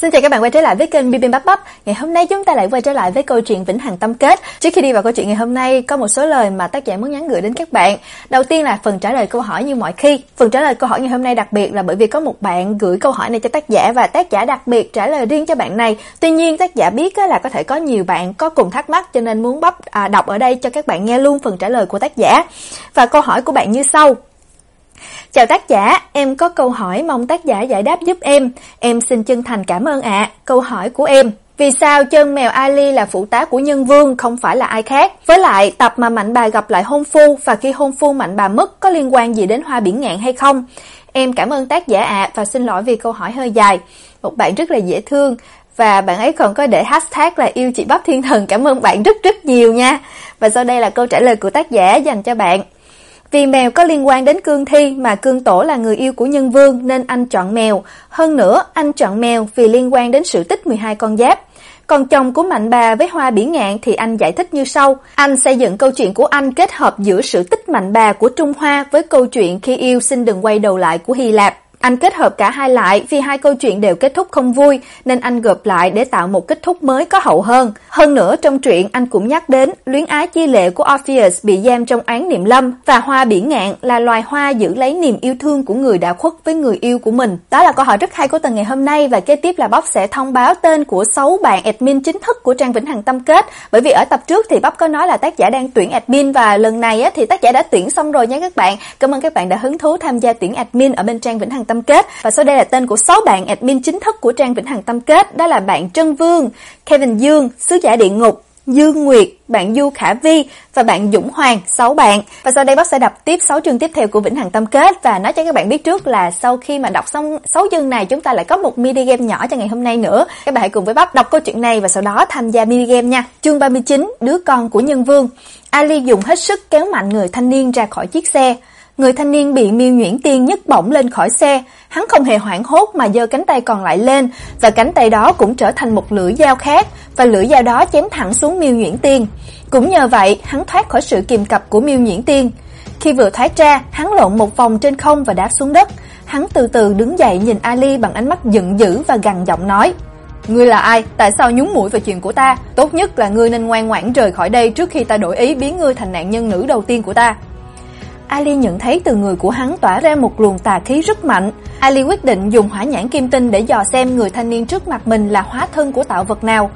Xin chào các bạn quay trở lại với kênh Bim Bắp Bắp. Ngày hôm nay chúng ta lại quay trở lại với câu chuyện Vĩnh Hằng Tâm Kết. Trước khi đi vào câu chuyện ngày hôm nay, có một số lời mà tác giả muốn nhắn gửi đến các bạn. Đầu tiên là phần trả lời câu hỏi như mọi khi. Phần trả lời câu hỏi ngày hôm nay đặc biệt là bởi vì có một bạn gửi câu hỏi này cho tác giả và tác giả đặc biệt trả lời riêng cho bạn này. Tuy nhiên tác giả biết là có thể có nhiều bạn có cùng thắc mắc cho nên muốn bắp à, đọc ở đây cho các bạn nghe luôn phần trả lời của tác giả. Và câu hỏi của bạn như sau: Chào tác giả, em có câu hỏi mong tác giả giải đáp giúp em. Em xin chân thành cảm ơn ạ. Câu hỏi của em vì sao chân mèo Ali là phụ tá của nhân vương không phải là ai khác? Với lại, tập mà Mạnh bà gặp lại hôn phu và khi hôn phu Mạnh bà mất có liên quan gì đến hoa biển ngạn hay không? Em cảm ơn tác giả ạ và xin lỗi vì câu hỏi hơi dài. Một bạn rất là dễ thương và bạn ấy còn có để hashtag là yêu chị Bắp Thiên Thần. Cảm ơn bạn rất rất nhiều nha. Và sau đây là câu trả lời của tác giả dành cho bạn. Vì mèo có liên quan đến cương thi mà cương tổ là người yêu của nhân vương nên anh chọn mèo. Hơn nữa, anh chọn mèo vì liên quan đến sự tích 12 con giáp. Còn chồng của Mạnh bà với Hoa Biển Ngạn thì anh giải thích như sau. Anh xây dựng câu chuyện của anh kết hợp giữa sự tích Mạnh bà của Trung Hoa với câu chuyện khi yêu xin đừng quay đầu lại của Hy Lạp. Anh kết hợp cả hai lại vì hai câu chuyện đều kết thúc không vui, nên anh gộp lại để tạo một kết thúc mới có hậu hơn. Hơn nữa, trong truyện, anh cũng nhắc đến luyến ái chi lệ của Orpheus bị giam trong án niệm lâm và hoa biển ngạn là loài hoa giữ lấy niềm yêu thương của người đã khuất với người yêu của mình. Đó là câu hỏi rất hay của tuần ngày hôm nay và kế tiếp là Bóc sẽ thông báo tên của 6 bạn admin chính thức của trang Vĩnh Hằng Tâm Kết. Bởi vì ở tập trước thì Bóc có nói là tác giả đang tuyển admin và lần này thì tác giả đã tuyển xong rồi nha các bạn. Cảm ơn các bạn đã hứng thú tham gia tuyển admin ở bên trang Vĩnh Hằng Tâm Kết và sau đây là tên của 6 bạn admin chính thức của trang Vĩnh Hằng Tâm Kết, đó là bạn Trân Vương, Kevin Dương, sứ giả địa ngục, Dương Nguyệt, bạn Du Khả Vi và bạn Dũng Hoàng, 6 bạn. Và sau đây bác sẽ đọc tiếp 6 chương tiếp theo của Vĩnh Hằng Tâm Kết và nói cho các bạn biết trước là sau khi mà đọc xong 6 chương này chúng ta lại có một mini game nhỏ cho ngày hôm nay nữa. Các bạn hãy cùng với bác đọc câu chuyện này và sau đó tham gia mini game nha. Chương 39, đứa con của nhân vương. Ali dùng hết sức kéo mạnh người thanh niên ra khỏi chiếc xe. Người thanh niên bị Miêu Nhuyễn Tiên nhấc bổng lên khỏi xe, hắn không hề hoảng hốt mà giơ cánh tay còn lại lên, và cánh tay đó cũng trở thành một lưỡi dao khác, và lưỡi dao đó chém thẳng xuống Miêu Nhuyễn Tiên. Cũng nhờ vậy, hắn thoát khỏi sự kìm cặp của Miêu Nhuyễn Tiên. Khi vừa thoát ra, hắn lộn một vòng trên không và đáp xuống đất. Hắn từ từ đứng dậy nhìn Ali bằng ánh mắt giận dữ và gằn giọng nói: Ngươi là ai? Tại sao nhúng mũi vào chuyện của ta? Tốt nhất là ngươi nên ngoan ngoãn rời khỏi đây trước khi ta đổi ý biến ngươi thành nạn nhân nữ đầu tiên của ta. Ali nhận thấy từ người của hắn tỏa ra một luồng tà khí rất mạnh. Ali quyết định dùng hỏa nhãn kim tinh để dò xem người thanh niên trước mặt mình là hóa thân của tạo vật nào.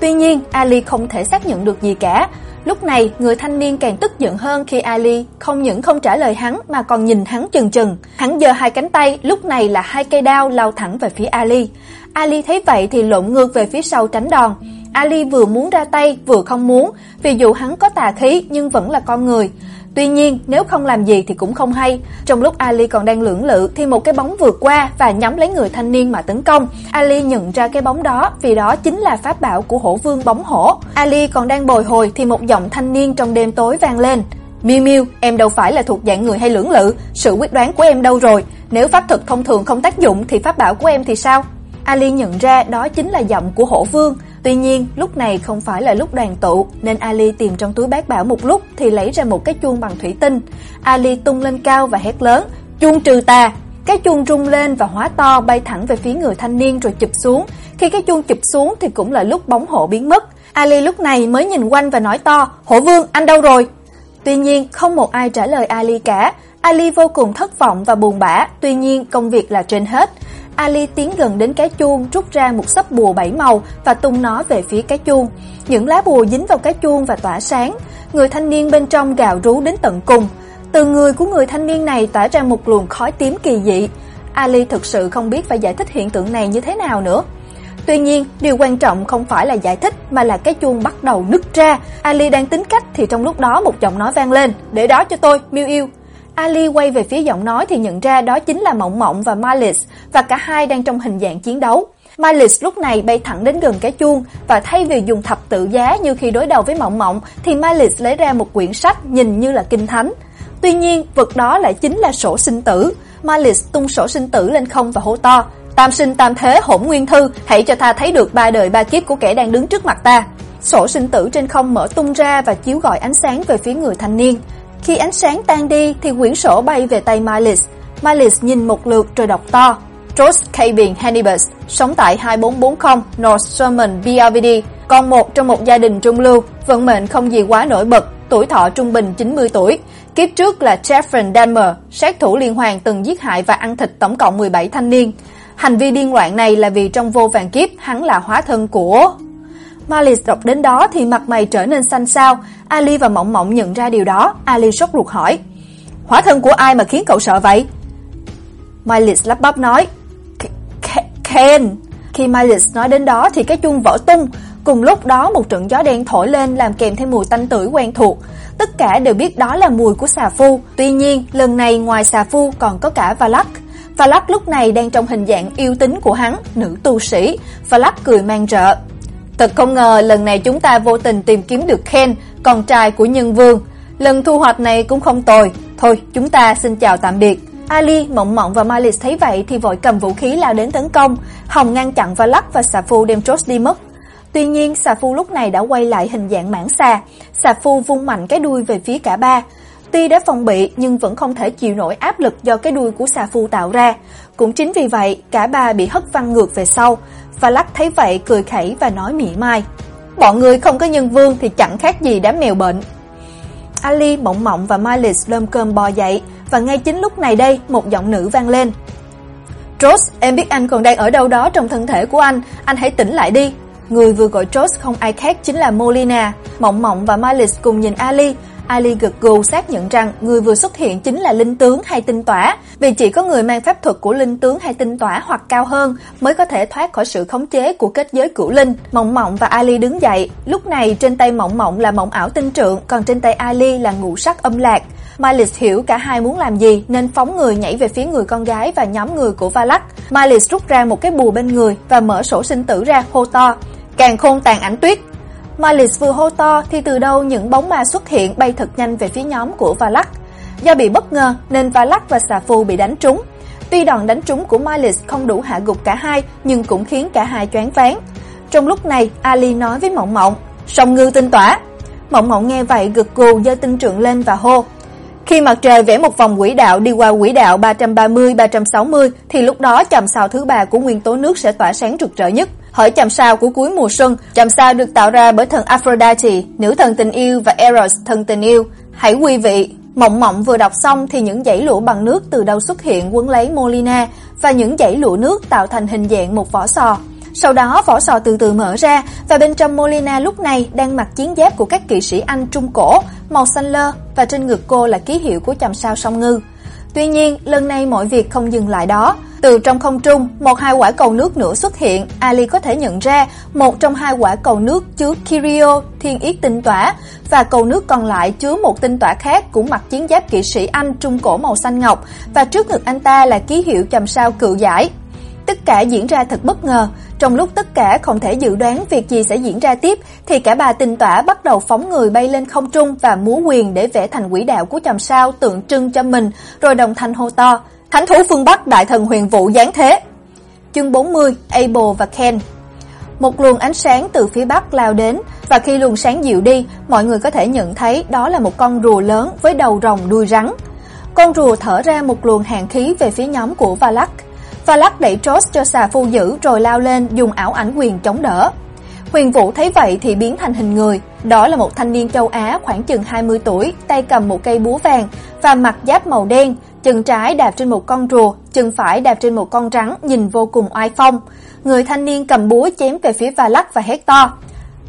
Tuy nhiên, Ali không thể xác nhận được gì cả. Lúc này, người thanh niên càng tức giận hơn khi Ali không những không trả lời hắn mà còn nhìn hắn chừng chừng. Hắn giơ hai cánh tay, lúc này là hai cây đao lao thẳng về phía Ali. Ali thấy vậy thì lộn ngược về phía sau tránh đòn. Ali vừa muốn ra tay vừa không muốn, vì dù hắn có tà khí nhưng vẫn là con người. Tuy nhiên, nếu không làm gì thì cũng không hay. Trong lúc Ali còn đang lưỡng lự thì một cái bóng vượt qua và nhắm lấy người thanh niên mà tấn công. Ali nhận ra cái bóng đó vì đó chính là pháp bảo của Hổ Vương bóng hổ. Ali còn đang bồi hồi thì một giọng thanh niên trong đêm tối vang lên. Miu Miu, em đâu phải là thuộc dạng người hay lưỡng lự, sự quyết đoán của em đâu rồi? Nếu pháp thuật thông thường không tác dụng thì pháp bảo của em thì sao? Ali nhận ra đó chính là giọng của Hổ Vương. Tuy nhiên, lúc này không phải là lúc đoàn tụ, nên Ali tìm trong túi bác bảo một lúc thì lấy ra một cái chuông bằng thủy tinh. Ali tung lên cao và hét lớn, "Chuông trừ tà!" Cái chuông rung lên và hóa to bay thẳng về phía người thanh niên rồi chụp xuống. Khi cái chuông chụp xuống thì cũng là lúc bóng hộ biến mất. Ali lúc này mới nhìn quanh và nói to, "Hổ Vương, anh đâu rồi?" Tuy nhiên, không một ai trả lời Ali cả. Ali vô cùng thất vọng và buồn bã, tuy nhiên công việc là trên hết. Ali tiến gần đến cái chuông, rút ra một sấp bùa bảy màu và tung nó về phía cái chuông. Những lá bùa dính vào cái chuông và tỏa sáng. Người thanh niên bên trong gào rú đến tận cùng. Từ người của người thanh niên này tỏa ra một luồng khói tím kỳ dị. Ali thực sự không biết phải giải thích hiện tượng này như thế nào nữa. Tuy nhiên, điều quan trọng không phải là giải thích mà là cái chuông bắt đầu nứt ra. Ali đang tính cách thì trong lúc đó một giọng nói vang lên, "Để đó cho tôi, Miu yêu." Ali quay về phía giọng nói thì nhận ra đó chính là Mộng Mộng và Malice và cả hai đang trong hình dạng chiến đấu. Malice lúc này bay thẳng đến gần cái chuông và thay vì dùng thập tự giá như khi đối đầu với Mộng Mộng thì Malice lấy ra một quyển sách nhìn như là kinh thánh. Tuy nhiên, vật đó lại chính là sổ sinh tử. Malice tung sổ sinh tử lên không và hô to: "Tam sinh tam thế hỗn nguyên thư, hãy cho ta thấy được ba đời ba kiếp của kẻ đang đứng trước mặt ta." Sổ sinh tử trên không mở tung ra và chiếu gọi ánh sáng về phía người thanh niên. Khi ánh sáng tan đi thì quyển sổ bay về tay Miles. Miles nhìn một lượt rồi đọc to: George Cabin Hannibus, sống tại 2440 North Sherman BRVD, con một trong một gia đình trung lưu, vận mệnh không gì quá nổi bật, tuổi thọ trung bình 90 tuổi. Kiếp trước là Jeffrey Dahmer, sát thủ liên hoàn từng giết hại và ăn thịt tổng cộng 17 thanh niên. Hành vi điên loạn này là vì trong vô vàng kiếp hắn là hóa thân của Malice đọc đến đó thì mặt mày trở nên xanh xao, Ali và Mộng Mộng nhận ra điều đó, Ali sốt ruột hỏi: "Hóa thân của ai mà khiến cậu sợ vậy?" Malice lắp bắp nói: "Ken." Khi Malice nói đến đó thì cái chuông vỡ tung, cùng lúc đó một trận gió đen thổi lên làm kèm thêm mùi tanh tưởi quen thuộc. Tất cả đều biết đó là mùi của xà phu, tuy nhiên, lần này ngoài xà phu còn có cả Valak. Valak lúc này đang trong hình dạng yêu tính của hắn, nữ tu sĩ. Valak cười mang rợ. Thật không ngờ lần này chúng ta vô tình tìm kiếm được Ken, con trai của nhân vương. Lần thu hoạch này cũng không tồi. Thôi, chúng ta xin chào tạm biệt. Ali, Mộng Mộng và Malis thấy vậy thì vội cầm vũ khí lao đến tấn công, Hồng ngăn chặn và lắc và Xà Phu đem Trost đi mất. Tuy nhiên, Xà Phu lúc này đã quay lại hình dạng mãng xà, Xà Phu vung mạnh cái đuôi về phía cả ba. Tuy đã phòng bị nhưng vẫn không thể chịu nổi áp lực do cái đuôi của xà phu tạo ra. Cũng chính vì vậy, cả ba bị hất văng ngược về sau. Và lắc thấy vậy cười khẩy và nói mỉa mai. Bọn người không có nhân vương thì chẳng khác gì đám mèo bệnh. Ali, Mộng Mộng và Miles lơm cơm bò dậy và ngay chính lúc này đây một giọng nữ vang lên. Trost, em biết anh còn đang ở đâu đó trong thân thể của anh, anh hãy tỉnh lại đi. Người vừa gọi Trost không ai khác chính là Molina. Mộng Mộng và Miles cùng nhìn Ali, Ali gật gù xác nhận rằng người vừa xuất hiện chính là linh tướng hay tinh tỏa, vì chỉ có người mang pháp thuật của linh tướng hay tinh tỏa hoặc cao hơn mới có thể thoát khỏi sự khống chế của kết giới cửu linh. Mộng Mộng và Ali đứng dậy, lúc này trên tay Mộng Mộng là mộng ảo tinh trượng, còn trên tay Ali là ngũ sắc âm lạc. Malice hiểu cả hai muốn làm gì nên phóng người nhảy về phía người con gái và nhóm người của Valak. Malice rút ra một cái bùa bên người và mở sổ sinh tử ra hô to: "Càng khôn tàn ảnh tuyết, Malice vừa hô to thì từ đâu những bóng ma xuất hiện bay thật nhanh về phía nhóm của Valak. Do bị bất ngờ nên Valak và Xà Phu bị đánh trúng. Tuy đòn đánh trúng của Malice không đủ hạ gục cả hai nhưng cũng khiến cả hai choáng váng. Trong lúc này, Ali nói với Mộng Mộng, "Song ngư tinh tỏa." Mộng Mộng nghe vậy gật gù giơ tinh trượng lên và hô, khi mặt trời vẽ một vòng quỹ đạo đi qua quỹ đạo 330-360 thì lúc đó chòm sao thứ ba của nguyên tố nước sẽ tỏa sáng rực rỡ nhất. Hỏi chòm sao của cuối mùa xuân, chòm sao được tạo ra bởi thần Aphrodite, nữ thần tình yêu và Eros, thần tình yêu. Hãy quý vị, Mộng Mộng vừa đọc xong thì những dãy lụa bằng nước từ đâu xuất hiện quấn lấy Molina và những dãy lụa nước tạo thành hình dạng một vỏ sò. Sau đó vỏ sò từ từ mở ra và bên trong Molina lúc này đang mặc chiến giáp của các kỵ sĩ Anh trung cổ, màu xanh lơ và trên ngực cô là ký hiệu của chòm sao song ngư. Tuy nhiên, lần này mọi việc không dừng lại đó. Từ trong không trung, một hai quả cầu nước nữa xuất hiện, Ali có thể nhận ra một trong hai quả cầu nước chứa Kirio, thiên yết tinh tỏa, và cầu nước còn lại chứa một tinh tỏa khác cũng mặc chiến giáp kỵ sĩ Anh trung cổ màu xanh ngọc, và trước ngực anh ta là ký hiệu chòm sao cự giải. Tất cả diễn ra thật bất ngờ, trong lúc tất cả không thể dự đoán việc gì sẽ diễn ra tiếp thì cả ba tinh tỏa bắt đầu phóng người bay lên không trung và múa quyền để vẽ thành quỹ đạo của chòm sao tượng trưng cho mình, rồi đồng thanh hô to: "Thánh thú phương Bắc đại thần huyền vũ giáng thế." Chương 40: Abel và Ken. Một luồng ánh sáng từ phía bắc lao đến và khi luồng sáng dịu đi, mọi người có thể nhận thấy đó là một con rùa lớn với đầu rồng đuôi rắn. Con rùa thở ra một luồng hàn khí về phía nhóm của Valak valak đẩy Trost cho xà phu giữ rồi lao lên dùng ảo ảnh quyền chống đỡ. Huyền Vũ thấy vậy thì biến thành hình người, đó là một thanh niên châu Á khoảng chừng 20 tuổi, tay cầm một cây búa vàng và mặc giáp màu đen, chân trái đạp trên một con rùa, chân phải đạp trên một con rắn nhìn vô cùng oai phong. Người thanh niên cầm búa chém về phía Valak và hét to: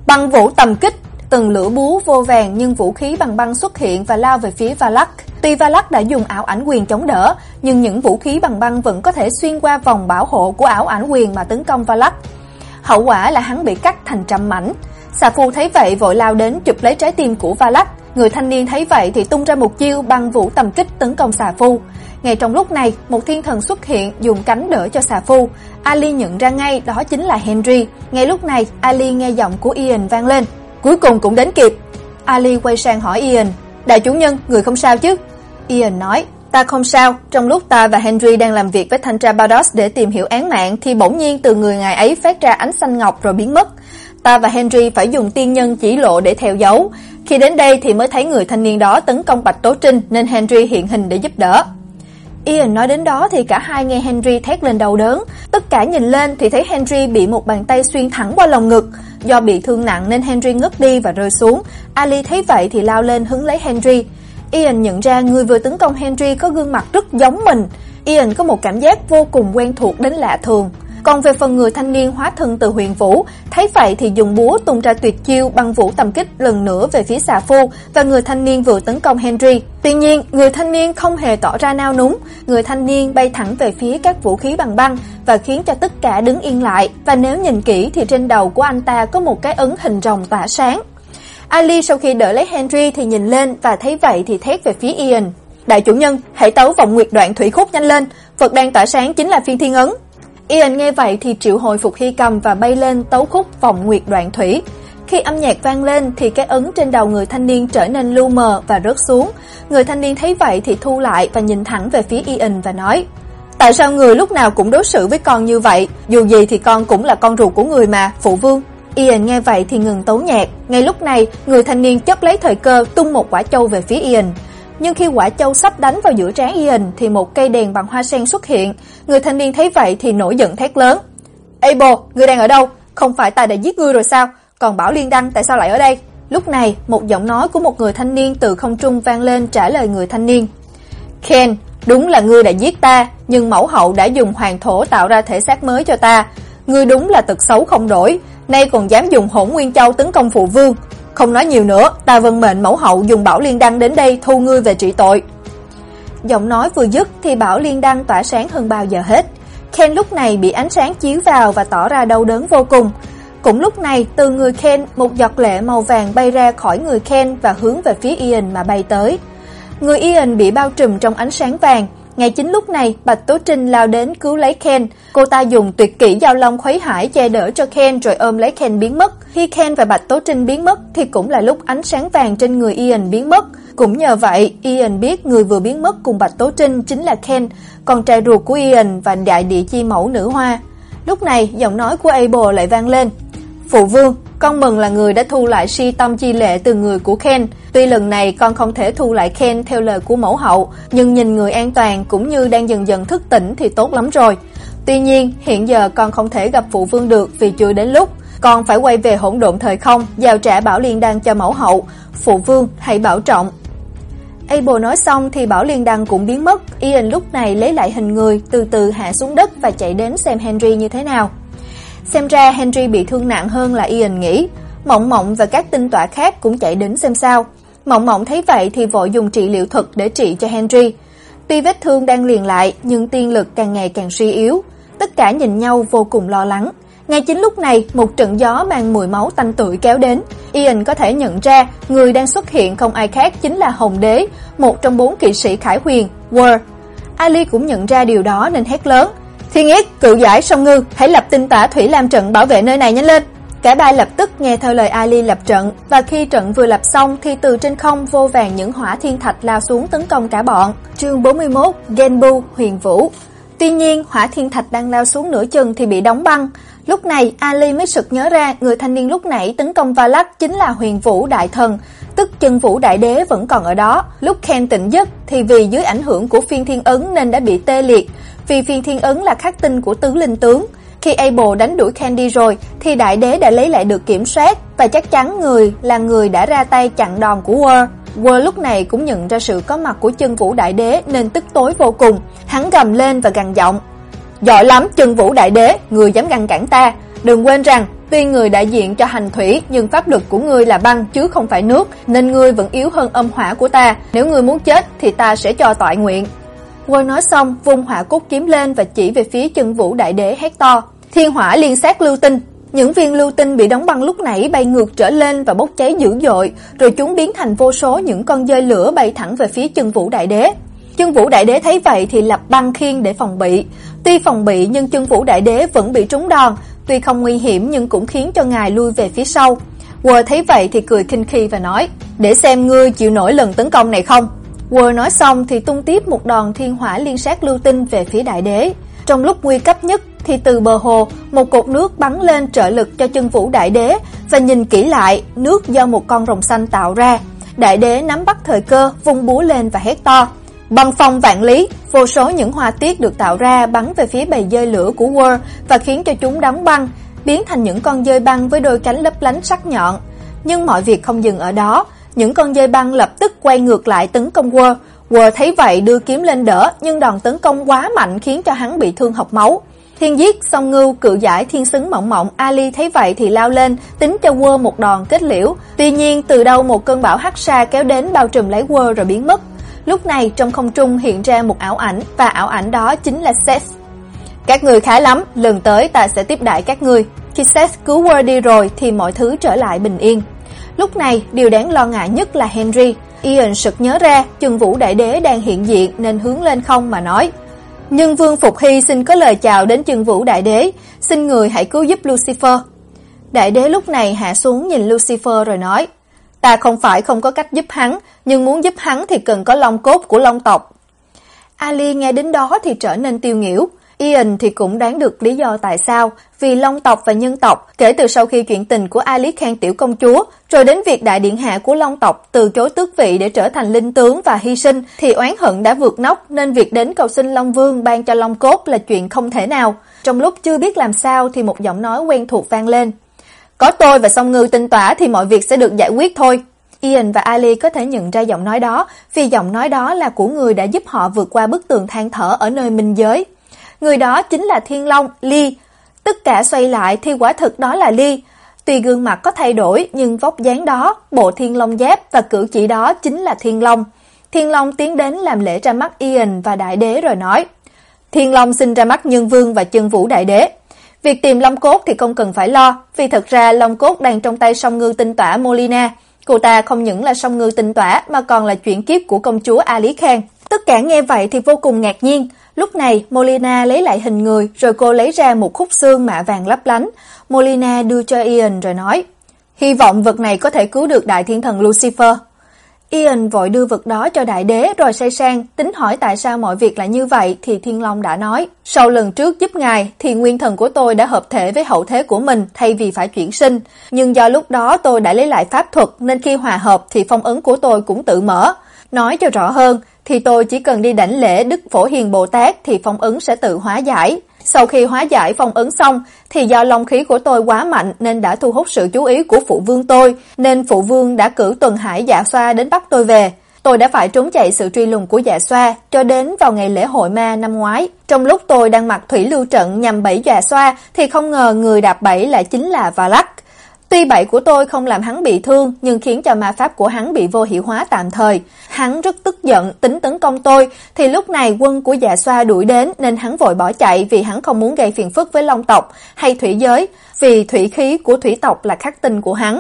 "Băng vũ tầm kích!" Từng lửa búa vô vàng nhưng vũ khí bằng băng xuất hiện và lao về phía Valak. Tuy Valak đã dùng ảo ảnh quyền chống đỡ, nhưng những vũ khí bằng băng vẫn có thể xuyên qua vòng bảo hộ của ảo ảnh quyền mà tấn công Valak. Hậu quả là hắn bị cắt thành trăm mảnh. Xà Phu thấy vậy vội lao đến chụp lấy trái tim của Valak. Người thanh niên thấy vậy thì tung ra một chiêu băng vũ tầm kích tấn công Xà Phu. Ngay trong lúc này, một thiên thần xuất hiện dùng cánh đỡ cho Xà Phu. Ali nhận ra ngay đó chính là Henry. Ngay lúc này, Ali nghe giọng của Ian vang lên. Cuối cùng cũng đến kịp. Ali quay sang hỏi Ian, "Đại chủ nhân, người không sao chứ?" Ian nói, "Ta không sao, trong lúc ta và Henry đang làm việc với thanh tra Bardos để tìm hiểu án mạng thì bỗng nhiên từ người ngài ấy phát ra ánh xanh ngọc rồi biến mất. Ta và Henry phải dùng tiên nhân chỉ lộ để theo dấu. Khi đến đây thì mới thấy người thanh niên đó tấn công Bạch Tố Trinh, nên Henry hiện hình để giúp đỡ." Ian nói đến đó thì cả hai nghe Henry thét lên đau đớn. Tất cả nhìn lên thì thấy Henry bị một bàn tay xuyên thẳng qua lồng ngực. Do bị thương nặng nên Henry ngất đi và rơi xuống. Ali thấy vậy thì lao lên hứng lấy Henry. Ian nhận ra người vừa tấn công Henry có gương mặt rất giống mình. Ian có một cảm giác vô cùng quen thuộc đến lạ thường. Còn về phần người thanh niên hóa thân từ huyền vũ, thấy vậy thì dùng búa tung ra tuyệt chiêu băng vũ tầm kích lần nữa về phía xà phu và người thanh niên vừa tấn công Henry. Tuy nhiên, người thanh niên không hề tỏ ra nao núng, người thanh niên bay thẳng về phía các vũ khí bằng băng và khiến cho tất cả đứng yên lại, và nếu nhìn kỹ thì trên đầu của anh ta có một cái ấn hình rồng tỏa sáng. Ali sau khi đỡ lấy Henry thì nhìn lên và thấy vậy thì thét về phía Ian. Đại chủ nhân, hãy tấu vòng nguyệt đoạn thủy khúc nhanh lên, Phật đang tỏa sáng chính là phiên thiên ấn. Ian nghe vậy thì triệu hồi phục hy cầm và bay lên tấu khúc vòng nguyệt đoạn thủy. Khi âm nhạc vang lên thì cái ấn trên đầu người thanh niên trở nên lu mờ và rớt xuống. Người thanh niên thấy vậy thì thu lại và nhìn thẳng về phía Ian và nói: "Tại sao người lúc nào cũng đối xử với con như vậy? Dù gì thì con cũng là con ruột của người mà, phụ vương." Ian nghe vậy thì ngừng tấu nhạc. Ngay lúc này, người thanh niên chớp lấy thời cơ tung một quả châu về phía Ian nhưng khi quả châu sắp đánh vào giữa trán Ian thì một cây đèn bằng hoa sen xuất hiện. Người thanh niên thấy vậy thì nổi giận thét lớn. Abel, ngươi đang ở đâu? Không phải ta đã giết ngươi rồi sao? Còn Bảo Liên Đăng tại sao lại ở đây? Lúc này, một giọng nói của một người thanh niên từ không trung vang lên trả lời người thanh niên. Ken, đúng là ngươi đã giết ta, nhưng mẫu hậu đã dùng hoàng thổ tạo ra thể xác mới cho ta. Ngươi đúng là tật xấu không đổi, nay còn dám dùng hỗn nguyên châu tấn công phụ vương, không nói nhiều nữa, ta vân mệnh mẫu hậu dùng Bảo Liên Đăng đến đây thu ngươi về trị tội. Giọng nói vừa dứt thì Bảo Liên Đăng tỏa sáng hơn bao giờ hết. Ken lúc này bị ánh sáng chiếu vào và tỏ ra đau đớn vô cùng. Cũng lúc này, từ người Ken, một giọt lệ màu vàng bay ra khỏi người Ken và hướng về phía Ian mà bay tới. Người Ian bị bao trùm trong ánh sáng vàng, ngay chính lúc này, Bạch Tố Trinh lao đến cứu lấy Ken. Cô ta dùng tuyệt kỹ giao long khuấy hải che đỡ cho Ken rồi ôm lấy Ken biến mất. Khi Ken và Bạch Tố Trinh biến mất thì cũng là lúc ánh sáng vàng trên người Ian biến mất. Cũng nhờ vậy, Ian biết người vừa biến mất cùng Bạch Tố Trinh chính là Ken, con trai ruột của Ian và đại địa chi mẫu nữ hoa. Lúc này, giọng nói của Abel lại vang lên. Phụ vương, con mừng là người đã thu lại si tâm chi lệ từ người của Ken. Tuy lần này con không thể thu lại Ken theo lời của mẫu hậu, nhưng nhìn người an toàn cũng như đang dần dần thức tỉnh thì tốt lắm rồi. Tuy nhiên, hiện giờ con không thể gặp phụ vương được vì chưa đến lúc. Con phải quay về hỗn độn thời không, giao trả bảo liên Đan cho mẫu hậu. Phụ vương, hãy bảo trọng. Abel nói xong thì Bảo Liên Đăng cũng biến mất. Ian lúc này lấy lại hình người, từ từ hạ xuống đất và chạy đến xem Henry như thế nào. Xem ra Henry bị thương nặng hơn là Ian nghĩ. Mộng Mộng và các tinh tọa khác cũng chạy đến xem sao. Mộng Mộng thấy vậy thì vội dùng trị liệu thuật để trị cho Henry. Tuy vết thương đang liền lại nhưng tiên lực càng ngày càng suy yếu. Tất cả nhìn nhau vô cùng lo lắng. Ngay chính lúc này, một trận gió mang mùi máu tanh tưởi kéo đến. Ian có thể nhận ra người đang xuất hiện không ai khác chính là Hồng Đế, một trong bốn kỵ sĩ Khải Huyền, War. Ali cũng nhận ra điều đó nên hét lớn. Thiên Yết, cự giải sông ngư, hãy lập tinh tả thủy làm trận bảo vệ nơi này nhanh lên. Cả ba lập tức nghe theo lời Ali lập trận, và khi trận vừa lập xong thì từ trên không vô vàng những hỏa thiên thạch lao xuống tấn công cả bọn. Chương 41: Genbu Huyền Vũ. Tuy nhiên, hỏa thiên thạch đang lao xuống nửa chừng thì bị đóng băng. Lúc này, Ali mới sực nhớ ra người thanh niên lúc nãy tấn công Valak chính là Huyền Vũ đại thần, tức chân vũ đại đế vẫn còn ở đó. Lúc Ken tỉnh giấc thì vì dưới ảnh hưởng của phiên thiên ấn nên đã bị tê liệt, vì phiên thiên ấn là khắc tinh của tứ linh tướng. Khi Abel đánh đuổi Candy rồi thì đại đế đã lấy lại được kiểm soát và chắc chắn người là người đã ra tay chặn đòn của War. War lúc này cũng nhận ra sự có mặt của chân vũ đại đế nên tức tối vô cùng. Hắn gầm lên và gằn giọng. Giỏi lắm chân vũ đại đế, người dám ngăn cản ta. Đừng quên rằng Tuy người đại diện cho hành thủy, nhưng pháp luật của ngươi là băng chứ không phải nước, nên ngươi vẫn yếu hơn âm hỏa của ta. Nếu ngươi muốn chết thì ta sẽ cho tọa nguyện. Quơ nói xong, vung hỏa cốt kiếm lên và chỉ về phía chân vũ đại đế hét to. Thiên hỏa liên sát lưu tinh. Những viên lưu tinh bị đóng băng lúc nãy bay ngược trở lên và bốc cháy dữ dội, rồi chúng biến thành vô số những con dơi lửa bay thẳng về phía chân vũ đại đế. Chân vũ đại đế thấy vậy thì lập băng khiên để phòng bị. Tuy phòng bị nhưng chân vũ đại đế vẫn bị trúng đòn, tuy không nguy hiểm nhưng cũng khiến cho ngài lui về phía sau. Quơ thấy vậy thì cười khinh khi và nói, để xem ngươi chịu nổi lần tấn công này không. Quơ nói xong thì tung tiếp một đòn thiên hỏa liên sát lưu tinh về phía đại đế. Trong lúc nguy cấp nhất thì từ bờ hồ, một cột nước bắn lên trợ lực cho chân vũ đại đế và nhìn kỹ lại, nước do một con rồng xanh tạo ra. Đại đế nắm bắt thời cơ, vung búa lên và hét to: Băng phong vạn lý, vô số những hoa tiết được tạo ra bắn về phía bầy dơi lửa của War và khiến cho chúng đóng băng, biến thành những con dơi băng với đôi cánh lấp lánh sắc nhọn. Nhưng mọi việc không dừng ở đó, những con dây băng lập tức quay ngược lại tấn công quơ quơ thấy vậy đưa kiếm lên đỡ, nhưng đòn tấn công quá mạnh khiến cho hắn bị thương học máu. Thiên giết song ngưu cự giải thiên xứng mộng mộng Ali thấy vậy thì lao lên tính cho quơ một đòn kết liễu. Tuy nhiên từ đâu một cơn bão hắc sa kéo đến bao trùm lấy quơ rồi biến mất. Lúc này trong không trung hiện ra một ảo ảnh và ảo ảnh đó chính là Seth. Các người khá lắm lần tới ta sẽ tiếp đại các ngươi. Khi Seth cứu quơ đi rồi thì mọi thứ trở lại bình yên lúc này điều đáng lo ngại nhất là Henry Ian sực nhớ ra Trừng vũ đại đế đang hiện diện nên hướng lên không mà nói nhưng Vương Phục Hy xin có lời chào đến Trừng Vũ Đại Đế, xin người hãy cứu giúp Lucifer. Đại đế lúc này hạ xuống nhìn Lucifer rồi nói, ta không phải không có cách giúp hắn, nhưng muốn giúp hắn thì cần có long cốt của long tộc. Ali nghe đến đó thì trở nên tiêu nghỉu, Ian thì cũng đoán được lý do tại sao, vì Long tộc và nhân tộc, kể từ sau khi chuyện tình của Alice Khan tiểu công chúa, rồi đến việc đại điện hạ của Long tộc từ chối tước vị để trở thành linh tướng và hy sinh, thì oán hận đã vượt nóc nên việc đến cầu xin Long Vương ban cho Long cốt là chuyện không thể nào. Trong lúc chưa biết làm sao thì một giọng nói quen thuộc vang lên. Có tôi và Song Ngư tinh tỏa thì mọi việc sẽ được giải quyết thôi. Ian và Ali có thể nhận ra giọng nói đó, vì giọng nói đó là của người đã giúp họ vượt qua bức tường than thở ở nơi minh giới. Người đó chính là Thiên Long, Ly. Tất cả xoay lại thì quả thực đó là Ly. Tuy gương mặt có thay đổi nhưng vóc dáng đó, bộ Thiên Long giáp và cử chỉ đó chính là Thiên Long. Thiên Long tiến đến làm lễ ra mắt Ian và Đại Đế rồi nói Thiên Long xin ra mắt Nhân Vương và Chân Vũ Đại Đế. Việc tìm Long Cốt thì không cần phải lo, vì thật ra Long Cốt đang trong tay song ngư tinh tỏa Molina. Cô ta không những là song ngư tinh tỏa mà còn là chuyển kiếp của công chúa Ali Khan. Tất cả nghe vậy thì vô cùng ngạc nhiên, Lúc này, Molina lấy lại hình người, rồi cô lấy ra một khúc xương mạ vàng lấp lánh. Molina đưa cho Ian rồi nói, hy vọng vật này có thể cứu được đại thiên thần Lucifer. Ian vội đưa vật đó cho đại đế rồi say sang, tính hỏi tại sao mọi việc lại như vậy thì Thiên Long đã nói. Sau lần trước giúp ngài thì nguyên thần của tôi đã hợp thể với hậu thế của mình thay vì phải chuyển sinh. Nhưng do lúc đó tôi đã lấy lại pháp thuật nên khi hòa hợp thì phong ấn của tôi cũng tự mở. Nói cho rõ hơn, thì tôi chỉ cần đi đảnh lễ Đức Phổ Hiền Bồ Tát thì phong ấn sẽ tự hóa giải. Sau khi hóa giải phong ấn xong thì do long khí của tôi quá mạnh nên đã thu hút sự chú ý của phụ vương tôi, nên phụ vương đã cử tuần hải dạ xoa đến bắt tôi về. Tôi đã phải trốn chạy sự truy lùng của dạ xoa cho đến vào ngày lễ hội ma năm ngoái. Trong lúc tôi đang mặc thủy lưu trận nhằm bẫy dạ xoa thì không ngờ người đạp bẫy lại chính là Valak. Tuy bậy của tôi không làm hắn bị thương, nhưng khiến cho ma pháp của hắn bị vô hiệu hóa tạm thời. Hắn rất tức giận, tính tấn công tôi, thì lúc này quân của dạ xoa đuổi đến nên hắn vội bỏ chạy vì hắn không muốn gây phiền phức với long tộc hay thủy giới, vì thủy khí của thủy tộc là khắc tinh của hắn.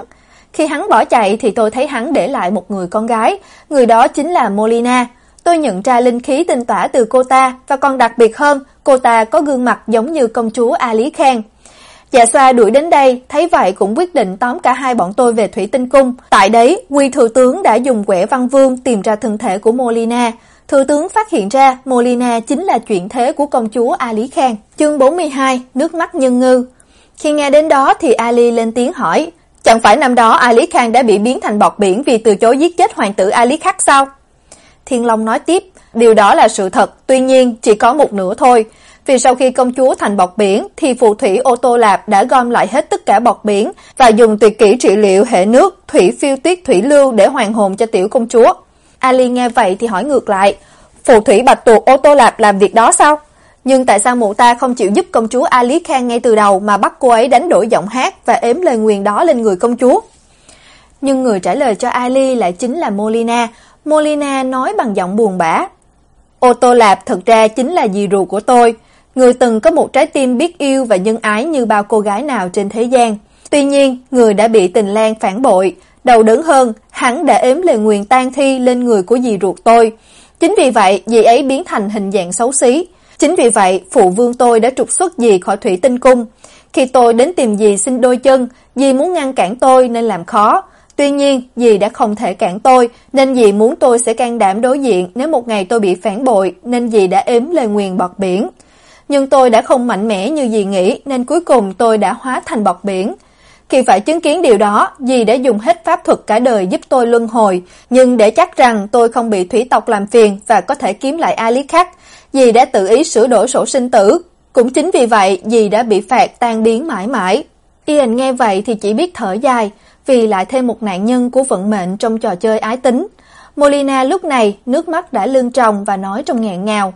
Khi hắn bỏ chạy thì tôi thấy hắn để lại một người con gái, người đó chính là Molina. Tôi nhận ra linh khí tinh tỏa từ cô ta và còn đặc biệt hơn, cô ta có gương mặt giống như công chúa Ali Khan. Dạ xoa đuổi đến đây, thấy vậy cũng quyết định tóm cả hai bọn tôi về Thủy Tinh Cung. Tại đấy, Quy Thừa Tướng đã dùng quẻ văn vương tìm ra thân thể của Molina. Thừa tướng phát hiện ra Molina chính là chuyện thế của công chúa Ali Khang. Chương 42, nước mắt nhân ngư. Khi nghe đến đó thì Ali lên tiếng hỏi, chẳng phải năm đó Ali Khang đã bị biến thành bọt biển vì từ chối giết chết hoàng tử Ali Khắc sao? Thiên Long nói tiếp, điều đó là sự thật, tuy nhiên chỉ có một nửa thôi vì sau khi công chúa thành bọt biển thì phù thủy ô tô lạp đã gom lại hết tất cả bọt biển và dùng tuyệt kỹ trị liệu hệ nước thủy phiêu tuyết thủy lưu để hoàn hồn cho tiểu công chúa. Ali nghe vậy thì hỏi ngược lại, phù thủy bạch tuộc ô tô lạp làm việc đó sao? Nhưng tại sao mụ ta không chịu giúp công chúa Ali Khan ngay từ đầu mà bắt cô ấy đánh đổi giọng hát và ếm lời nguyền đó lên người công chúa? Nhưng người trả lời cho Ali lại chính là Molina. Molina nói bằng giọng buồn bã. Ô tô lạp thực ra chính là dì ruột của tôi. Người từng có một trái tim biết yêu và nhân ái như bao cô gái nào trên thế gian. Tuy nhiên, người đã bị tình lan phản bội. Đầu đớn hơn, hắn đã ếm lời nguyền tan thi lên người của dì ruột tôi. Chính vì vậy, dì ấy biến thành hình dạng xấu xí. Chính vì vậy, phụ vương tôi đã trục xuất dì khỏi thủy tinh cung. Khi tôi đến tìm dì xin đôi chân, dì muốn ngăn cản tôi nên làm khó. Tuy nhiên, dì đã không thể cản tôi, nên dì muốn tôi sẽ can đảm đối diện nếu một ngày tôi bị phản bội, nên dì đã ếm lời nguyền bọt biển nhưng tôi đã không mạnh mẽ như dì nghĩ nên cuối cùng tôi đã hóa thành bọt biển. khi phải chứng kiến điều đó, dì đã dùng hết pháp thuật cả đời giúp tôi luân hồi, nhưng để chắc rằng tôi không bị thủy tộc làm phiền và có thể kiếm lại Ali khác, dì đã tự ý sửa đổi sổ sinh tử. Cũng chính vì vậy, dì đã bị phạt tan biến mãi mãi. Ian nghe vậy thì chỉ biết thở dài, vì lại thêm một nạn nhân của vận mệnh trong trò chơi ái tính. Molina lúc này nước mắt đã lưng tròng và nói trong nghẹn ngào.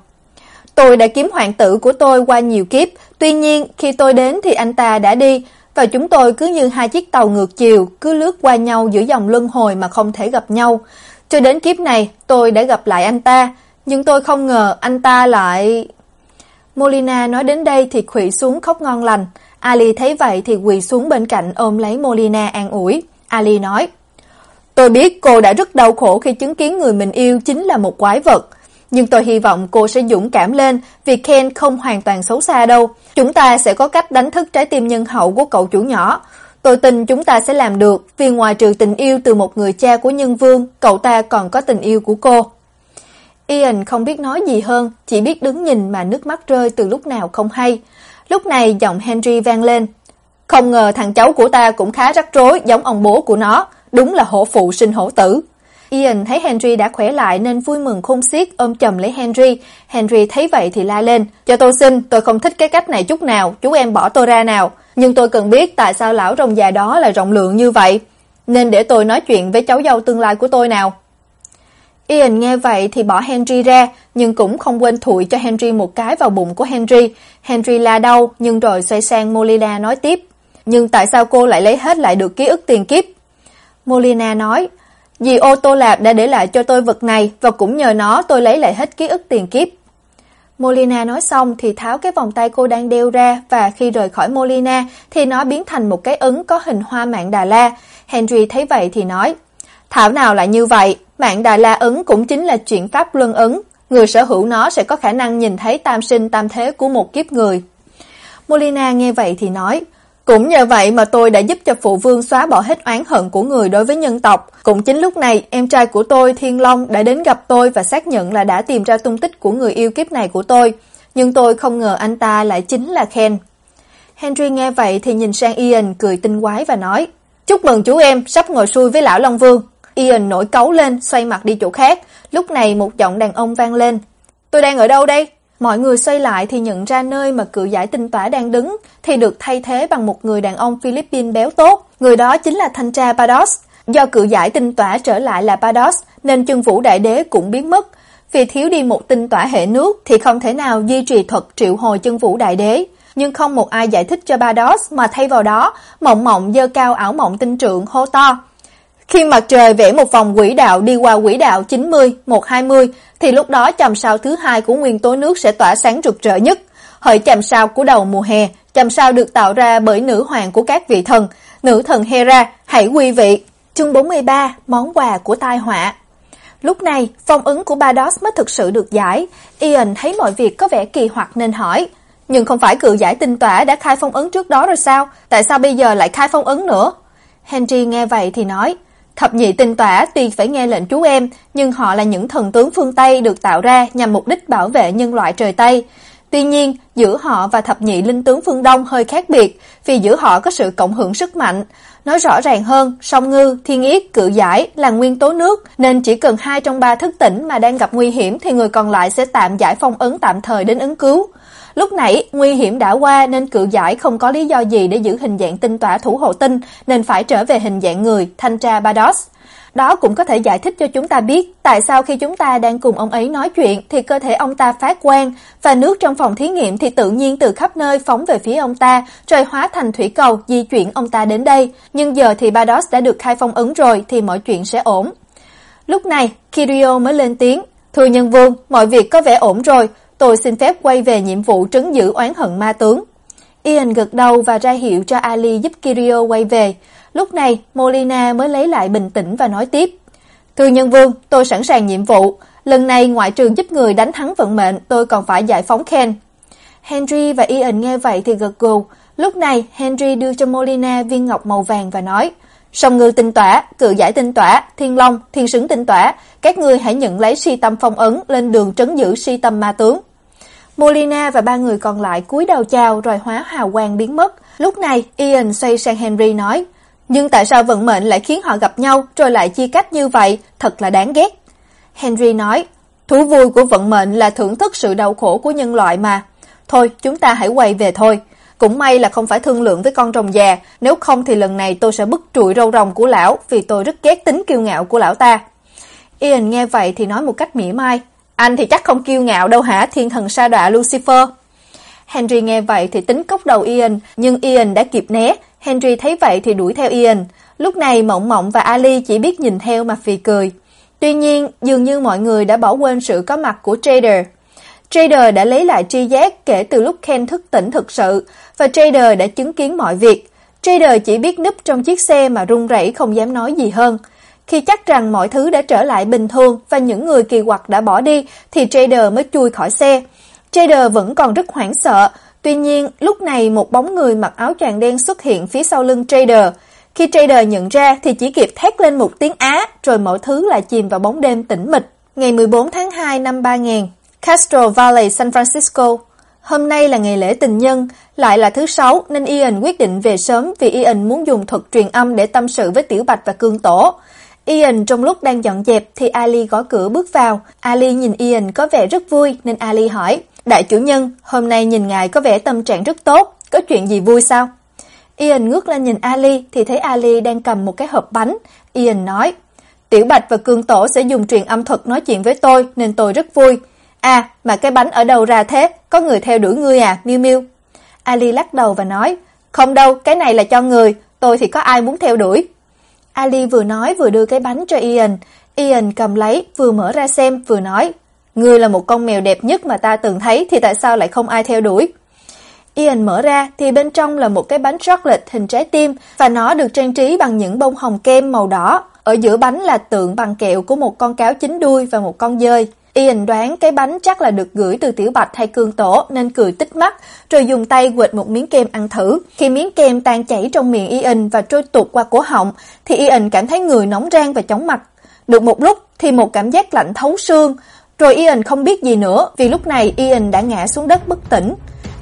Tôi đã kiếm hoàng tử của tôi qua nhiều kiếp, tuy nhiên khi tôi đến thì anh ta đã đi, và chúng tôi cứ như hai chiếc tàu ngược chiều, cứ lướt qua nhau giữa dòng luân hồi mà không thể gặp nhau. Cho đến kiếp này, tôi đã gặp lại anh ta, nhưng tôi không ngờ anh ta lại... Molina nói đến đây thì khuỵu xuống khóc ngon lành. Ali thấy vậy thì quỳ xuống bên cạnh ôm lấy Molina an ủi. Ali nói, Tôi biết cô đã rất đau khổ khi chứng kiến người mình yêu chính là một quái vật, nhưng tôi hy vọng cô sẽ dũng cảm lên vì Ken không hoàn toàn xấu xa đâu. Chúng ta sẽ có cách đánh thức trái tim nhân hậu của cậu chủ nhỏ. Tôi tin chúng ta sẽ làm được vì ngoài trừ tình yêu từ một người cha của nhân vương, cậu ta còn có tình yêu của cô. Ian không biết nói gì hơn, chỉ biết đứng nhìn mà nước mắt rơi từ lúc nào không hay. Lúc này giọng Henry vang lên. Không ngờ thằng cháu của ta cũng khá rắc rối giống ông bố của nó, đúng là hổ phụ sinh hổ tử. Ian thấy Henry đã khỏe lại nên vui mừng khôn xiết ôm chầm lấy Henry. Henry thấy vậy thì la lên, "Cho tôi xin, tôi không thích cái cách này chút nào, chú em bỏ tôi ra nào, nhưng tôi cần biết tại sao lão rồng già đó lại rộng lượng như vậy, nên để tôi nói chuyện với cháu dâu tương lai của tôi nào." Ian nghe vậy thì bỏ Henry ra, nhưng cũng không quên thụi cho Henry một cái vào bụng của Henry. Henry la đau, nhưng rồi xoay sang Molina nói tiếp, "Nhưng tại sao cô lại lấy hết lại được ký ức tiền kiếp?" Molina nói, Dì ô tô lạp đã để lại cho tôi vật này và cũng nhờ nó tôi lấy lại hết ký ức tiền kiếp. Molina nói xong thì tháo cái vòng tay cô đang đeo ra và khi rời khỏi Molina thì nó biến thành một cái ấn có hình hoa mạng Đà La. Henry thấy vậy thì nói, Thảo nào lại như vậy, mạng Đà La ấn cũng chính là chuyện pháp luân ấn, người sở hữu nó sẽ có khả năng nhìn thấy tam sinh tam thế của một kiếp người. Molina nghe vậy thì nói, cũng nhờ vậy mà tôi đã giúp cho phụ vương xóa bỏ hết oán hận của người đối với nhân tộc. Cũng chính lúc này, em trai của tôi, Thiên Long, đã đến gặp tôi và xác nhận là đã tìm ra tung tích của người yêu kiếp này của tôi. Nhưng tôi không ngờ anh ta lại chính là Ken. Henry nghe vậy thì nhìn sang Ian cười tinh quái và nói Chúc mừng chú em, sắp ngồi xuôi với lão Long Vương. Ian nổi cáu lên, xoay mặt đi chỗ khác. Lúc này một giọng đàn ông vang lên. Tôi đang ở đâu đây? Mọi người xoay lại thì nhận ra nơi mà cự giải tinh tỏa đang đứng thì được thay thế bằng một người đàn ông Philippines béo tốt. Người đó chính là thanh tra Pados. Do cự giải tinh tỏa trở lại là Pados nên chân vũ đại đế cũng biến mất. Vì thiếu đi một tinh tỏa hệ nước thì không thể nào duy trì thuật triệu hồi chân vũ đại đế. Nhưng không một ai giải thích cho Pados mà thay vào đó, mộng mộng dơ cao ảo mộng tinh trượng hô to. Khi mặt trời vẽ một vòng quỹ đạo đi qua quỹ đạo 90, 120 thì lúc đó chòm sao thứ hai của nguyên tố nước sẽ tỏa sáng rực rỡ nhất. Hỡi chòm sao của đầu mùa hè, chòm sao được tạo ra bởi nữ hoàng của các vị thần, nữ thần Hera, hãy quy vị. Chương 43, món quà của tai họa. Lúc này, phong ứng của Bardos mới thực sự được giải. Ian thấy mọi việc có vẻ kỳ hoặc nên hỏi. Nhưng không phải cự giải tinh tỏa đã khai phong ấn trước đó rồi sao? Tại sao bây giờ lại khai phong ấn nữa? Henry nghe vậy thì nói, Thập nhị tinh tỏa tuy phải nghe lệnh chú em, nhưng họ là những thần tướng phương Tây được tạo ra nhằm mục đích bảo vệ nhân loại trời Tây. Tuy nhiên, giữa họ và thập nhị linh tướng phương Đông hơi khác biệt, vì giữa họ có sự cộng hưởng sức mạnh. Nói rõ ràng hơn, song ngư, thiên yết, cự giải là nguyên tố nước, nên chỉ cần hai trong ba thức tỉnh mà đang gặp nguy hiểm thì người còn lại sẽ tạm giải phong ấn tạm thời đến ứng cứu. Lúc nãy, nguy hiểm đã qua nên cự giải không có lý do gì để giữ hình dạng tinh tỏa thủ hộ tinh, nên phải trở về hình dạng người, thanh tra Bados. Đó cũng có thể giải thích cho chúng ta biết tại sao khi chúng ta đang cùng ông ấy nói chuyện thì cơ thể ông ta phát quang và nước trong phòng thí nghiệm thì tự nhiên từ khắp nơi phóng về phía ông ta rồi hóa thành thủy cầu di chuyển ông ta đến đây. Nhưng giờ thì Bados đã được khai phong ấn rồi thì mọi chuyện sẽ ổn. Lúc này, Kirio mới lên tiếng. Thưa nhân vương, mọi việc có vẻ ổn rồi tôi xin phép quay về nhiệm vụ trấn giữ oán hận ma tướng. Ian gật đầu và ra hiệu cho Ali giúp Kirio quay về. Lúc này, Molina mới lấy lại bình tĩnh và nói tiếp. Thưa nhân vương, tôi sẵn sàng nhiệm vụ. Lần này ngoại trừ giúp người đánh thắng vận mệnh, tôi còn phải giải phóng Ken. Henry và Ian nghe vậy thì gật gù. Lúc này, Henry đưa cho Molina viên ngọc màu vàng và nói, Song ngư tinh tỏa, cự giải tinh tỏa, thiên long, thiên sứng tinh tỏa, các ngươi hãy nhận lấy si tâm phong ấn lên đường trấn giữ si tâm ma tướng. Molina và ba người còn lại cúi đầu chào rồi hóa hào quang biến mất. Lúc này, Ian xoay sang Henry nói, nhưng tại sao vận mệnh lại khiến họ gặp nhau rồi lại chia cách như vậy, thật là đáng ghét. Henry nói, thú vui của vận mệnh là thưởng thức sự đau khổ của nhân loại mà. Thôi, chúng ta hãy quay về thôi. Cũng may là không phải thương lượng với con rồng già, nếu không thì lần này tôi sẽ bứt trụi râu rồng của lão vì tôi rất ghét tính kiêu ngạo của lão ta. Ian nghe vậy thì nói một cách mỉa mai, anh thì chắc không kiêu ngạo đâu hả, thiên thần sa đọa Lucifer. Henry nghe vậy thì tính cốc đầu Ian, nhưng Ian đã kịp né. Henry thấy vậy thì đuổi theo Ian. Lúc này Mộng Mộng và Ali chỉ biết nhìn theo mà phì cười. Tuy nhiên, dường như mọi người đã bỏ quên sự có mặt của Trader. Trader đã lấy lại tri giác kể từ lúc Ken thức tỉnh thực sự, và Trader đã chứng kiến mọi việc. Trader chỉ biết núp trong chiếc xe mà run rẩy không dám nói gì hơn. Khi chắc rằng mọi thứ đã trở lại bình thường và những người kỳ quặc đã bỏ đi, thì Trader mới chui khỏi xe. Trader vẫn còn rất hoảng sợ, tuy nhiên lúc này một bóng người mặc áo choàng đen xuất hiện phía sau lưng Trader. Khi Trader nhận ra thì chỉ kịp thét lên một tiếng á, rồi mọi thứ lại chìm vào bóng đêm tĩnh mịch. Ngày 14 tháng 2 năm 3000, Castro Valley, San Francisco. Hôm nay là ngày lễ tình nhân, lại là thứ sáu nên Ian quyết định về sớm vì Ian muốn dùng thuật truyền âm để tâm sự với Tiểu Bạch và Cương Tổ. Ian trong lúc đang dọn dẹp thì Ali gõ cửa bước vào. Ali nhìn Ian có vẻ rất vui nên Ali hỏi, Đại chủ nhân, hôm nay nhìn ngài có vẻ tâm trạng rất tốt, có chuyện gì vui sao? Ian ngước lên nhìn Ali thì thấy Ali đang cầm một cái hộp bánh. Ian nói, Tiểu Bạch và Cương Tổ sẽ dùng truyền âm thuật nói chuyện với tôi nên tôi rất vui. À, mà cái bánh ở đâu ra thế? Có người theo đuổi ngươi à, Miu Miu? Ali lắc đầu và nói, không đâu, cái này là cho người, tôi thì có ai muốn theo đuổi. Ali vừa nói vừa đưa cái bánh cho Ian. Ian cầm lấy, vừa mở ra xem, vừa nói, Ngươi là một con mèo đẹp nhất mà ta từng thấy thì tại sao lại không ai theo đuổi? Ian mở ra thì bên trong là một cái bánh chocolate hình trái tim và nó được trang trí bằng những bông hồng kem màu đỏ. Ở giữa bánh là tượng bằng kẹo của một con cáo chín đuôi và một con dơi. Ian đoán cái bánh chắc là được gửi từ Tiểu Bạch hay Cương Tổ nên cười tích mắt, rồi dùng tay quệt một miếng kem ăn thử. Khi miếng kem tan chảy trong miệng Ian và trôi tuột qua cổ họng, thì Ian cảm thấy người nóng rang và chóng mặt. Được một lúc thì một cảm giác lạnh thấu xương, rồi Ian không biết gì nữa vì lúc này Ian đã ngã xuống đất bất tỉnh.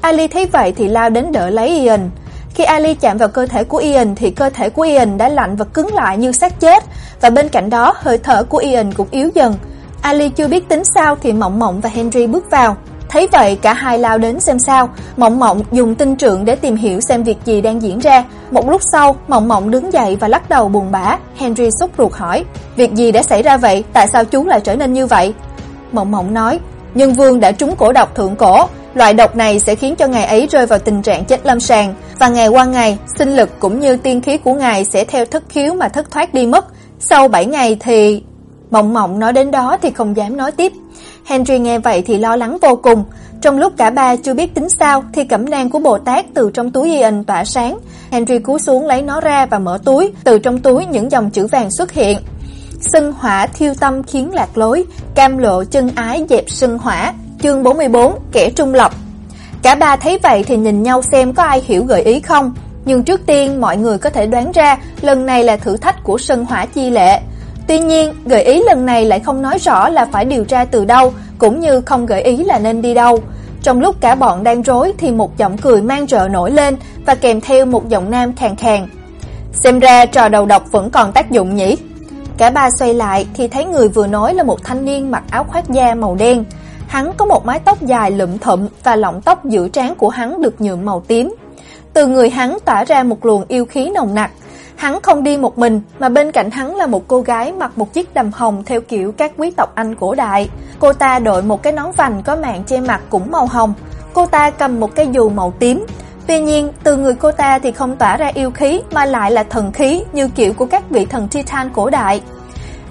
Ali thấy vậy thì lao đến đỡ lấy Ian. Khi Ali chạm vào cơ thể của Ian thì cơ thể của Ian đã lạnh và cứng lại như xác chết và bên cạnh đó hơi thở của Ian cũng yếu dần. Ali chưa biết tính sao thì Mộng Mộng và Henry bước vào. Thấy vậy cả hai lao đến xem sao. Mộng Mộng dùng tinh trượng để tìm hiểu xem việc gì đang diễn ra. Một lúc sau, Mộng Mộng đứng dậy và lắc đầu buồn bã. Henry sốt ruột hỏi, việc gì đã xảy ra vậy? Tại sao chú lại trở nên như vậy? Mộng Mộng nói, Nhân Vương đã trúng cổ độc thượng cổ, loại độc này sẽ khiến cho ngài ấy rơi vào tình trạng chết lâm sàng và ngày qua ngày, sinh lực cũng như tiên khí của ngài sẽ theo thất khiếu mà thất thoát đi mất. Sau 7 ngày thì Mộng Mộng nói đến đó thì không dám nói tiếp. Henry nghe vậy thì lo lắng vô cùng. Trong lúc cả ba chưa biết tính sao thì cẩm nang của Bồ Tát từ trong túi Ian tỏa sáng. Henry cúi xuống lấy nó ra và mở túi, từ trong túi những dòng chữ vàng xuất hiện. Sân hỏa thiêu tâm khiến lạc lối, cam lộ chân ái dẹp sân hỏa, chương 44, kẻ trung lập. Cả ba thấy vậy thì nhìn nhau xem có ai hiểu gợi ý không, nhưng trước tiên mọi người có thể đoán ra lần này là thử thách của sân hỏa chi lệ. Tuy nhiên, gợi ý lần này lại không nói rõ là phải điều tra từ đâu, cũng như không gợi ý là nên đi đâu. Trong lúc cả bọn đang rối thì một giọng cười mang rợ nổi lên và kèm theo một giọng nam khàn khàn. Xem ra trò đầu độc vẫn còn tác dụng nhỉ? Cả ba xoay lại thì thấy người vừa nói là một thanh niên mặc áo khoác da màu đen. Hắn có một mái tóc dài lụm thụm và lọng tóc giữa trán của hắn được nhuộm màu tím. Từ người hắn tỏa ra một luồng yêu khí nồng nặc. Hắn không đi một mình mà bên cạnh hắn là một cô gái mặc một chiếc đầm hồng theo kiểu các quý tộc Anh cổ đại. Cô ta đội một cái nón vành có mạng che mặt cũng màu hồng. Cô ta cầm một cái dù màu tím. Tuy nhiên, từ người cô ta thì không tỏa ra yêu khí mà lại là thần khí như kiểu của các vị thần Titan cổ đại.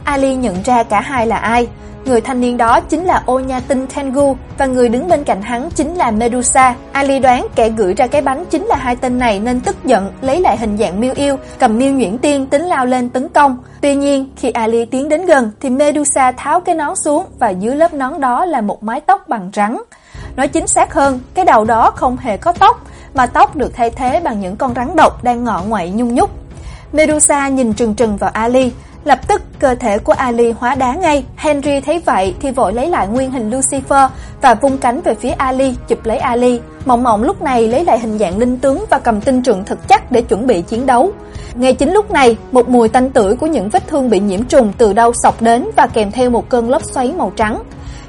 Ali nhận ra cả hai là ai. Người thanh niên đó chính là Onya Tinh Tengu và người đứng bên cạnh hắn chính là Medusa. Ali đoán kẻ gửi ra cái bánh chính là hai tên này nên tức giận lấy lại hình dạng miêu yêu, cầm miêu nhuyễn tiên tính lao lên tấn công. Tuy nhiên, khi Ali tiến đến gần thì Medusa tháo cái nón xuống và dưới lớp nón đó là một mái tóc bằng rắn. Nói chính xác hơn, cái đầu đó không hề có tóc, mà tóc được thay thế bằng những con rắn độc đang ngọ ngoậy nhung nhúc. Medusa nhìn trừng trừng vào Ali, lập tức cơ thể của Ali hóa đá ngay. Henry thấy vậy thì vội lấy lại nguyên hình Lucifer và vung cánh về phía Ali, chụp lấy Ali. Mộng Mộng lúc này lấy lại hình dạng linh tướng và cầm tinh trượng thực chắc để chuẩn bị chiến đấu. Ngay chính lúc này, một mùi tanh tưởi của những vết thương bị nhiễm trùng từ đâu sọc đến và kèm theo một cơn lốc xoáy màu trắng.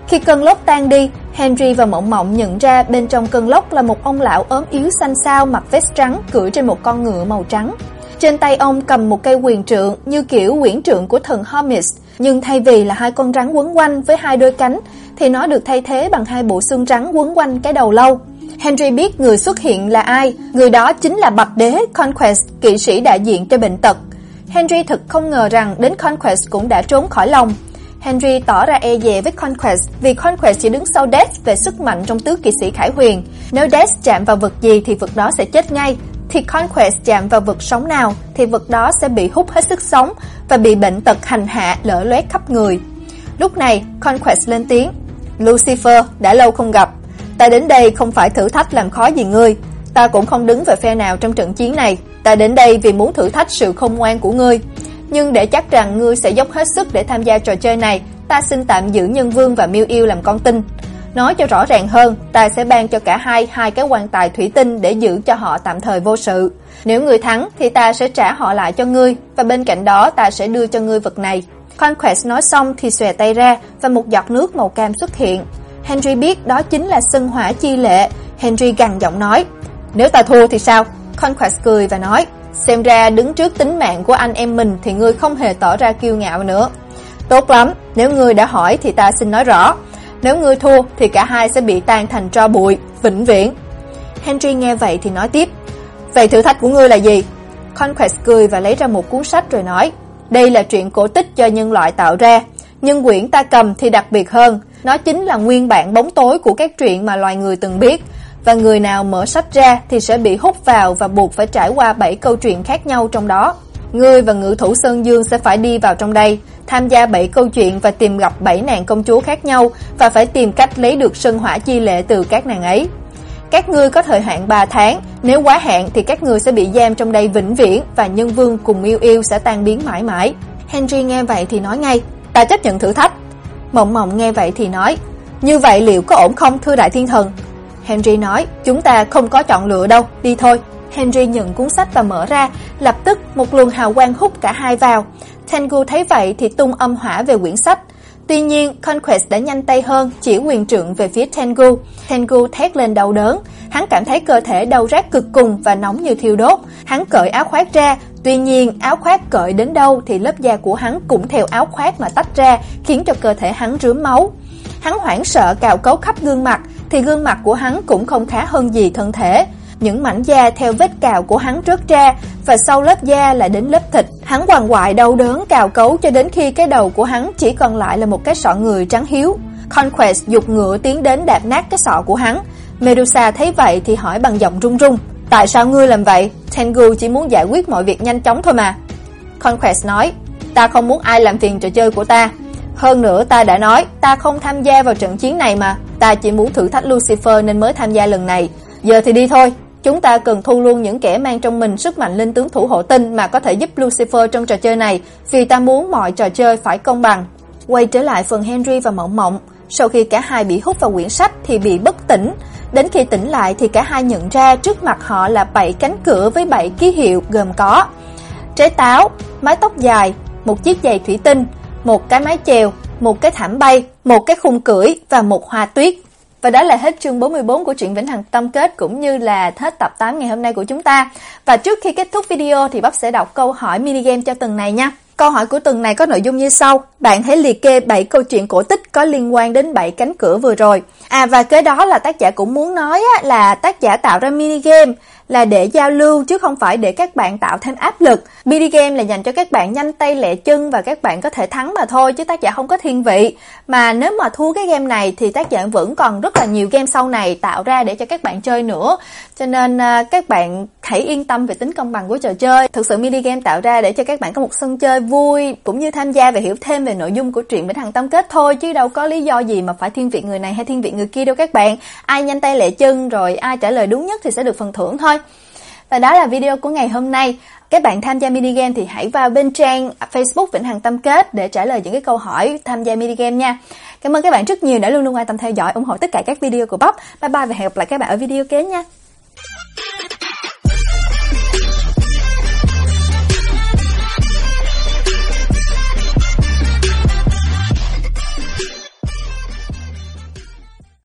Khi cơn lốc tan đi, Henry và Mộng Mộng nhận ra bên trong cơn lốc là một ông lão ốm yếu xanh xao mặc vest trắng cưỡi trên một con ngựa màu trắng. Trên tay ông cầm một cây quyền trượng như kiểu quyển trượng của thần Hermes, nhưng thay vì là hai con rắn quấn quanh với hai đôi cánh thì nó được thay thế bằng hai bộ xương rắn quấn quanh cái đầu lâu. Henry biết người xuất hiện là ai, người đó chính là Bạch Đế Conquest, kỵ sĩ đại diện cho bệnh tật. Henry thực không ngờ rằng đến Conquest cũng đã trốn khỏi lòng. Henry tỏ ra e dè với Conquest vì Conquest chỉ đứng sau Death về sức mạnh trong tứ kỵ sĩ Khải Huyền. Nếu Death chạm vào vực gì thì vực đó sẽ chết ngay, thì Conquest chạm vào vực sống nào thì vực đó sẽ bị hút hết sức sống và bị bệnh tật hành hạ lở loét khắp người. Lúc này, Conquest lên tiếng, Lucifer, đã lâu không gặp. Ta đến đây không phải thử thách làm khó gì ngươi, ta cũng không đứng về phe nào trong trận chiến này. Ta đến đây vì muốn thử thách sự không ngoan của ngươi. Nhưng để chắc rằng ngươi sẽ dốc hết sức để tham gia trò chơi này, ta xin tạm giữ Nhân Vương và Miêu Yêu làm con tin. Nói cho rõ ràng hơn, ta sẽ ban cho cả hai hai cái quan tài thủy tinh để giữ cho họ tạm thời vô sự. Nếu ngươi thắng thì ta sẽ trả họ lại cho ngươi và bên cạnh đó ta sẽ đưa cho ngươi vật này. Conquest nói xong thì xòe tay ra và một giọt nước màu cam xuất hiện. Henry biết đó chính là sân hỏa chi lệ. Henry gằn giọng nói, nếu ta thua thì sao? Conquest cười và nói, xem ra đứng trước tính mạng của anh em mình thì ngươi không hề tỏ ra kiêu ngạo nữa. Tốt lắm, nếu ngươi đã hỏi thì ta xin nói rõ. Nếu ngươi thua thì cả hai sẽ bị tan thành tro bụi, vĩnh viễn. Henry nghe vậy thì nói tiếp, vậy thử thách của ngươi là gì? Conquest cười và lấy ra một cuốn sách rồi nói, đây là truyện cổ tích do nhân loại tạo ra, nhưng quyển ta cầm thì đặc biệt hơn, nó chính là nguyên bản bóng tối của các truyện mà loài người từng biết, và người nào mở sách ra thì sẽ bị hút vào và buộc phải trải qua 7 câu chuyện khác nhau trong đó. Ngươi và ngự thủ Sơn Dương sẽ phải đi vào trong đây, tham gia bảy câu chuyện và tìm gặp bảy nàng công chúa khác nhau và phải tìm cách lấy được sân hỏa chi lệ từ các nàng ấy. Các ngươi có thời hạn 3 tháng, nếu quá hạn thì các ngươi sẽ bị giam trong đây vĩnh viễn và nhân vương cùng yêu yêu sẽ tan biến mãi mãi. Henry nghe vậy thì nói ngay, ta chấp nhận thử thách. Mộng mộng nghe vậy thì nói, như vậy liệu có ổn không thưa đại thiên thần? Henry nói, chúng ta không có chọn lựa đâu, đi thôi. Henry nhận cuốn sách và mở ra, lập tức một luồng hào quang hút cả hai vào. Tengu thấy vậy thì tung âm hỏa về quyển sách. Tuy nhiên, Conquest đã nhanh tay hơn, chỉ quyền trượng về phía Tengu. Tengu thét lên đau đớn, hắn cảm thấy cơ thể đau rát cực cùng và nóng như thiêu đốt. Hắn cởi áo khoác ra, tuy nhiên áo khoác cởi đến đâu thì lớp da của hắn cũng theo áo khoác mà tách ra, khiến cho cơ thể hắn rướm máu. Hắn hoảng sợ cào cấu khắp gương mặt, thì gương mặt của hắn cũng không khá hơn gì thân thể. Những mảnh da theo vết cào của hắn rớt ra và sau lớp da là đến lớp thịt. Hắn quằn quại đau đớn cào cấu cho đến khi cái đầu của hắn chỉ còn lại là một cái sọ người trắng hiếu. Conquest dục ngựa tiến đến đạp nát cái sọ của hắn. Medusa thấy vậy thì hỏi bằng giọng run run. Tại sao ngươi làm vậy? Tengu chỉ muốn giải quyết mọi việc nhanh chóng thôi mà. Conquest nói, ta không muốn ai làm phiền trò chơi của ta. Hơn nữa ta đã nói, ta không tham gia vào trận chiến này mà. Ta chỉ muốn thử thách Lucifer nên mới tham gia lần này. Giờ thì đi thôi, Chúng ta cần thu luôn những kẻ mang trong mình sức mạnh linh tướng thủ hộ tinh mà có thể giúp Lucifer trong trò chơi này, vì ta muốn mọi trò chơi phải công bằng. Quay trở lại phần Henry và Mộng Mộng, sau khi cả hai bị hút vào quyển sách thì bị bất tỉnh. Đến khi tỉnh lại thì cả hai nhận ra trước mặt họ là bảy cánh cửa với bảy ký hiệu gồm có trái táo, mái tóc dài, một chiếc giày thủy tinh, một cái mái chèo, một cái thảm bay, một cái khung cưỡi và một hoa tuyết. Và đó là hết chương 44 của truyện Vĩnh Hằng Tâm Kết cũng như là hết tập 8 ngày hôm nay của chúng ta. Và trước khi kết thúc video thì Bắp sẽ đọc câu hỏi mini game cho tuần này nha. Câu hỏi của tuần này có nội dung như sau. Bạn hãy liệt kê 7 câu chuyện cổ tích có liên quan đến 7 cánh cửa vừa rồi. À và kế đó là tác giả cũng muốn nói á, là tác giả tạo ra mini game là để giao lưu chứ không phải để các bạn tạo thêm áp lực. Mini game là dành cho các bạn nhanh tay lẹ chân và các bạn có thể thắng mà thôi chứ tác giả không có thiên vị. Mà nếu mà thua cái game này thì tác giả vẫn còn rất là nhiều game sau này tạo ra để cho các bạn chơi nữa. Cho nên à, các bạn hãy yên tâm về tính công bằng của trò chơi. Thực sự mini game tạo ra để cho các bạn có một sân chơi vui, cũng như tham gia và hiểu thêm về nội dung của truyện Vĩnh Hằng Tâm Kết thôi, chứ đâu có lý do gì mà phải thiên vị người này hay thiên vị người kia đâu các bạn. Ai nhanh tay lẹ chân rồi ai trả lời đúng nhất thì sẽ được phần thưởng thôi. Và đó là video của ngày hôm nay. Các bạn tham gia mini game thì hãy vào bên trang Facebook Vĩnh Hằng Tâm Kết để trả lời những cái câu hỏi tham gia mini game nha. Cảm ơn các bạn rất nhiều đã luôn luôn quan tâm theo dõi, ủng hộ tất cả các video của Bob. Bye bye và hẹn gặp lại các bạn ở video kế nha.